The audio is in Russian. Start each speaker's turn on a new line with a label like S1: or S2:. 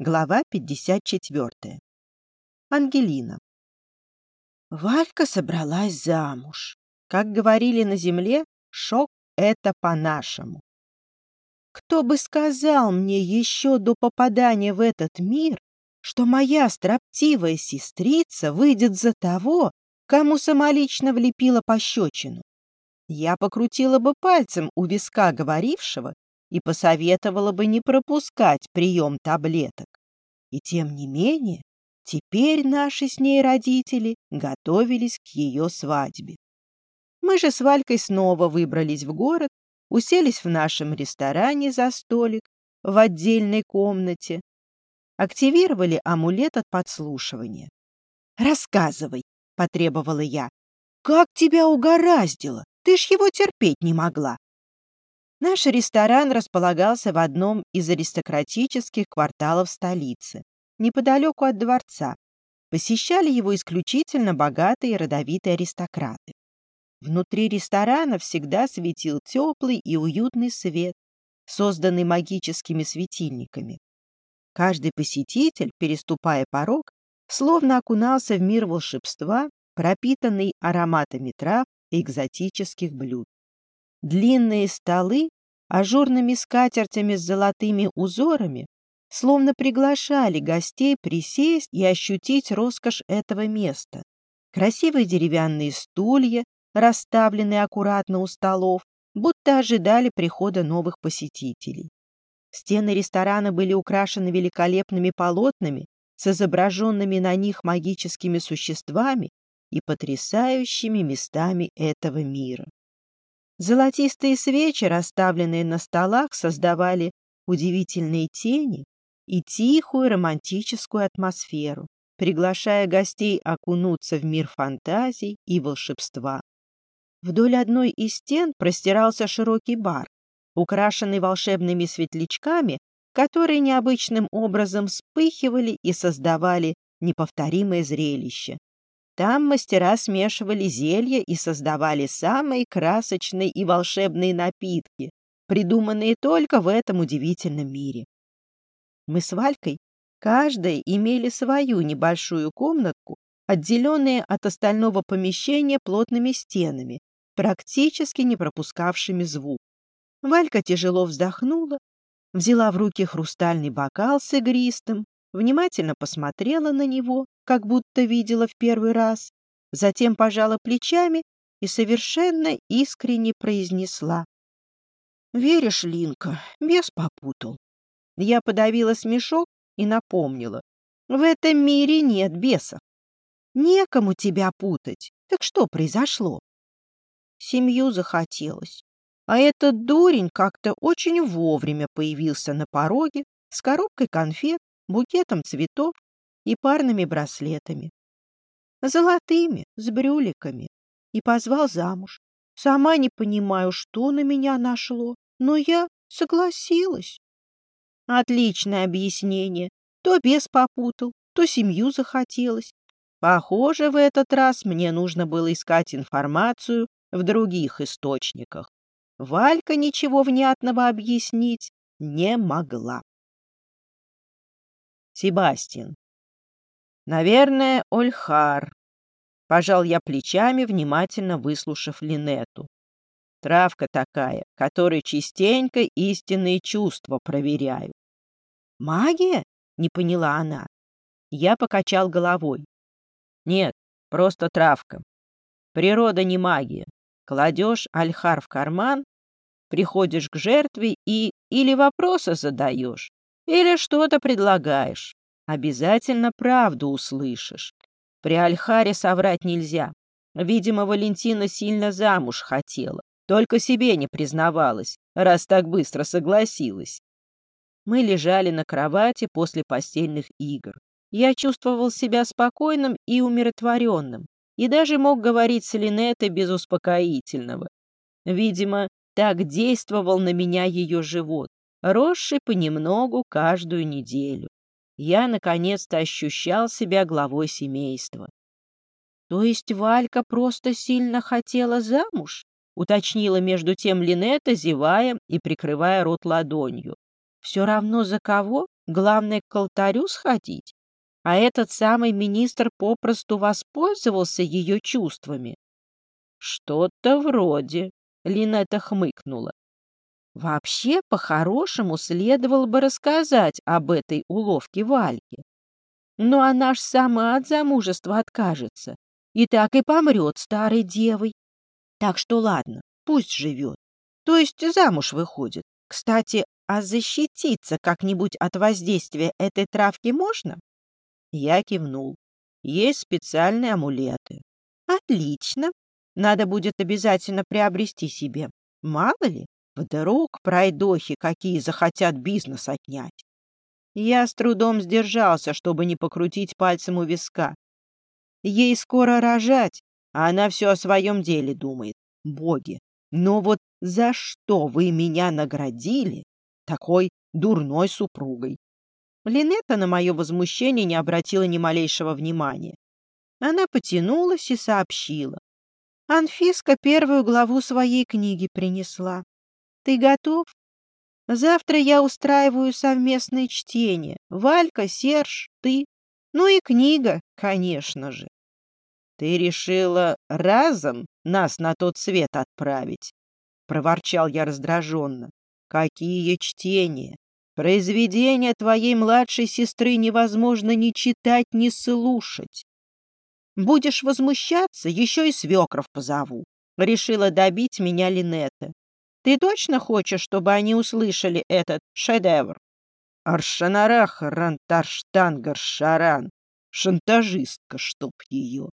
S1: Глава 54. Ангелина. Валька собралась замуж. Как говорили на земле, шок — это по-нашему. Кто бы сказал мне еще до попадания в этот мир, что моя строптивая сестрица выйдет за того, кому самолично влепила пощечину? Я покрутила бы пальцем у виска говорившего и посоветовала бы не пропускать прием таблеток. И тем не менее, теперь наши с ней родители готовились к ее свадьбе. Мы же с Валькой снова выбрались в город, уселись в нашем ресторане за столик в отдельной комнате, активировали амулет от подслушивания. «Рассказывай», — потребовала я, — «как тебя угораздило? Ты ж его терпеть не могла». Наш ресторан располагался в одном из аристократических кварталов столицы, неподалеку от дворца. Посещали его исключительно богатые и родовитые аристократы. Внутри ресторана всегда светил теплый и уютный свет, созданный магическими светильниками. Каждый посетитель, переступая порог, словно окунался в мир волшебства, пропитанный ароматами трав и экзотических блюд. Длинные столы ажурными скатертями с золотыми узорами словно приглашали гостей присесть и ощутить роскошь этого места. Красивые деревянные стулья, расставленные аккуратно у столов, будто ожидали прихода новых посетителей. Стены ресторана были украшены великолепными полотнами с изображенными на них магическими существами и потрясающими местами этого мира. Золотистые свечи, расставленные на столах, создавали удивительные тени и тихую романтическую атмосферу, приглашая гостей окунуться в мир фантазий и волшебства. Вдоль одной из стен простирался широкий бар, украшенный волшебными светлячками, которые необычным образом вспыхивали и создавали неповторимое зрелище, там мастера смешивали зелья и создавали самые красочные и волшебные напитки, придуманные только в этом удивительном мире. Мы с Валькой каждая имели свою небольшую комнатку, отделенные от остального помещения плотными стенами, практически не пропускавшими звук. Валька тяжело вздохнула, взяла в руки хрустальный бокал с игристым, внимательно посмотрела на него, как будто видела в первый раз, затем пожала плечами и совершенно искренне произнесла. «Веришь, Линка, бес попутал». Я подавила смешок и напомнила. «В этом мире нет бесов. Некому тебя путать. Так что произошло?» Семью захотелось. А этот дурень как-то очень вовремя появился на пороге с коробкой конфет букетом цветов и парными браслетами. Золотыми, с брюликами. И позвал замуж. Сама не понимаю, что на меня нашло, но я согласилась. Отличное объяснение. То бес попутал, то семью захотелось. Похоже, в этот раз мне нужно было искать информацию в других источниках. Валька ничего внятного объяснить не могла. Себастьян. Наверное, Ольхар. Пожал я плечами, внимательно выслушав Линету. Травка такая, которой частенько истинные чувства проверяю. Магия? Не поняла она. Я покачал головой. Нет, просто травка. Природа не магия. Кладешь альхар в карман, приходишь к жертве и или вопросы задаешь, или что-то предлагаешь. Обязательно правду услышишь. При Альхаре соврать нельзя. Видимо, Валентина сильно замуж хотела. Только себе не признавалась, раз так быстро согласилась. Мы лежали на кровати после постельных игр. Я чувствовал себя спокойным и умиротворенным, и даже мог говорить с Линетой без успокоительного. Видимо, так действовал на меня ее живот, росший понемногу каждую неделю. Я наконец-то ощущал себя главой семейства. То есть Валька просто сильно хотела замуж? Уточнила между тем Линета, зевая и прикрывая рот ладонью. Все равно за кого? Главное, к алтарю сходить. А этот самый министр попросту воспользовался ее чувствами. Что-то вроде, Линетта хмыкнула. Вообще, по-хорошему, следовало бы рассказать об этой уловке Вальке. Но она ж сама от замужества откажется и так и помрет старой девой. Так что ладно, пусть живет. То есть замуж выходит. Кстати, а защититься как-нибудь от воздействия этой травки можно? Я кивнул. Есть специальные амулеты. Отлично. Надо будет обязательно приобрести себе. Мало ли, вдруг пройдохи какие захотят бизнес отнять. Я с трудом сдержался, чтобы не покрутить пальцем у виска. Ей скоро рожать, а она все о своем деле думает. Боги, но вот за что вы меня наградили такой дурной супругой? Линетта на мое возмущение не обратила ни малейшего внимания. Она потянулась и сообщила. Анфиска первую главу своей книги принесла. Ты готов? Завтра я устраиваю совместное чтение. Валька, Серж, ты. Ну и книга, конечно же. Ты решила разом нас на тот свет отправить? Проворчал я раздраженно. Какие чтения? Произведения твоей младшей сестры невозможно ни читать, ни слушать. Будешь возмущаться, еще и свекров позову. Решила добить меня Линетта. Ты точно хочешь, чтобы они услышали этот шедевр? Аршанарах рантарштангар шаран. Шантажистка, чтоб ее.